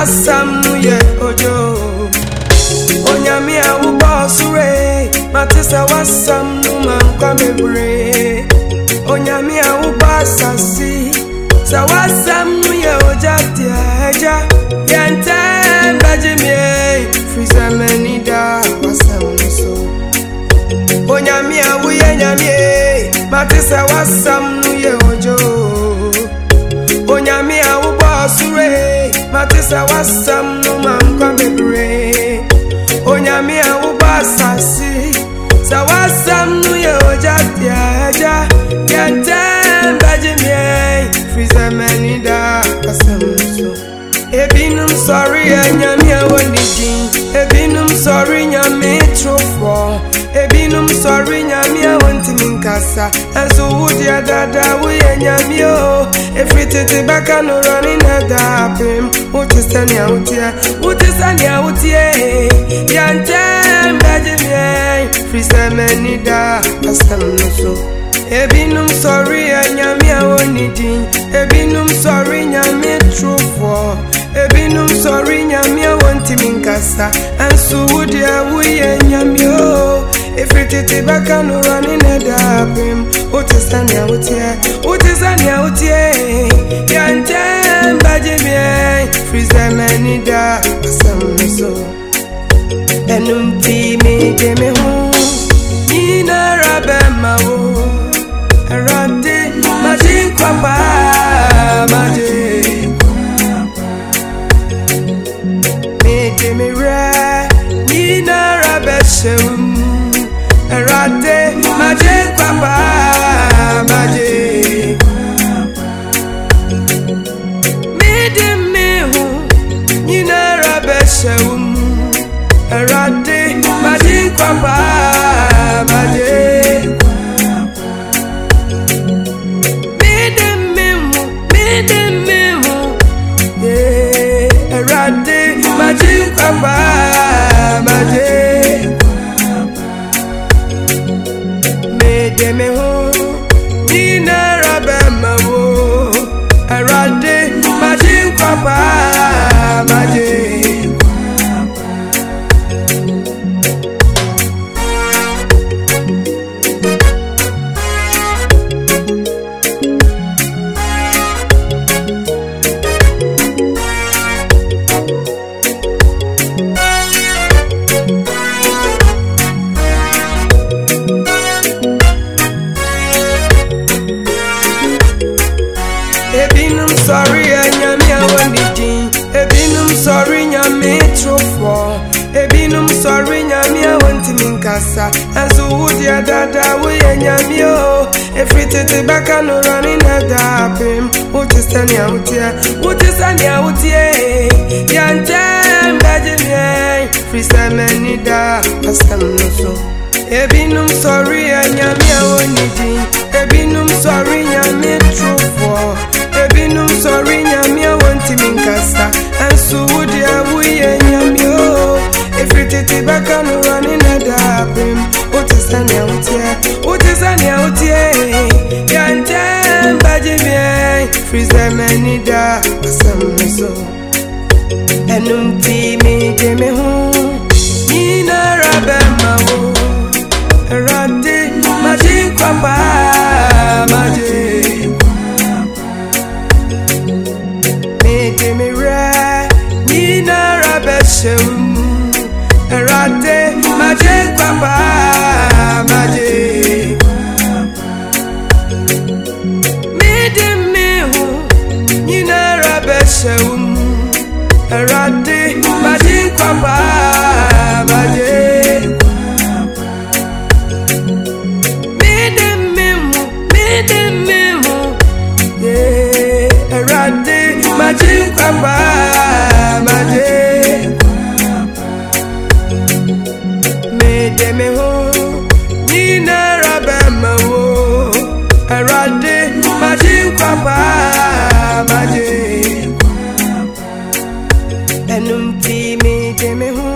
wasam no yɛ odwo onyame a wobɔ sore mate sɛ wasam no ma nkwa bebree onyame a wobɔ asase sɛ wasam no yɛ ogya deɛ agya yɛntɛm bɛgye mie firi sɛ m'ani da wasam no mate sɛ wasam no ma nkwa bebree onyame a wobɔ asase sɛ wasam no yɛ ogya deɛ agya yɛntɛm bɛgye meɛ firi sɛ m'ani da asɛm so ebinom sɔre yɛ nyame a wɔne din ebinom sɔre nyame ebinom sorry nyame a wɔntimi nkasa ɛnso wo ya dada woyɛ nyame o ɛfiri tete bɛka no rɔne na daapem wote sɛnea woteɛ wote sɛnea woteɛ yɛntɛm bɛgye meɛ firi sɛ m'ani da asɛm no so. Ebinom sɔre yɛ nyame a wɔne din ebinom sɔre nyame torofoɔ ebinom sɔre nyame a wɔntimi nkasa ɛnso ya, woyɛ nyame o ɛfiri tete bɛka no rɔne ne daapem wote sɛnea woteɛ wote sɛnea woteɛ yɛntɛm bɛgye meɛ firi sɛ m'ani da asɛm no so ɛnom nti megye me ho nyinara bɛma wo Erade maji kwapa maji Mede mi re Nina Erade maji kwapa maji Mede mi hu Nina rabe shewum Erade maji kwapa maji Erade maji kwapa me Ebinom sɔre yɛ nyame a wɔne din Ebinom sɔre nyame torofoɔ Ebinom sɔre nyame a wɔntimi nkasa Ɛnso wo deɛ dada woyɛ nyame o Ɛfiri tete bɛka no rɔne na daapem Wote sɛnea woteɛ Wote sɛnea woteɛ Yɛntɛm bɛgye meɛ Firi sɛ m'ani da asɛm no so. Ebinom sɔre yɛ wote sɛnea woteɛ yɛntɛm bɛgye meɛ firi sɛ m'ani da asɛm no so ɛno nti megye me ho nyinara bɛma wo awurade magye kwapa magye Mede me re Nyinara bɛhyɛm Erade magye kwapa magye Nyinara bɛhyɛm Erade magye kwapa magye Mede me ho Mede me magye Mede me ho mede me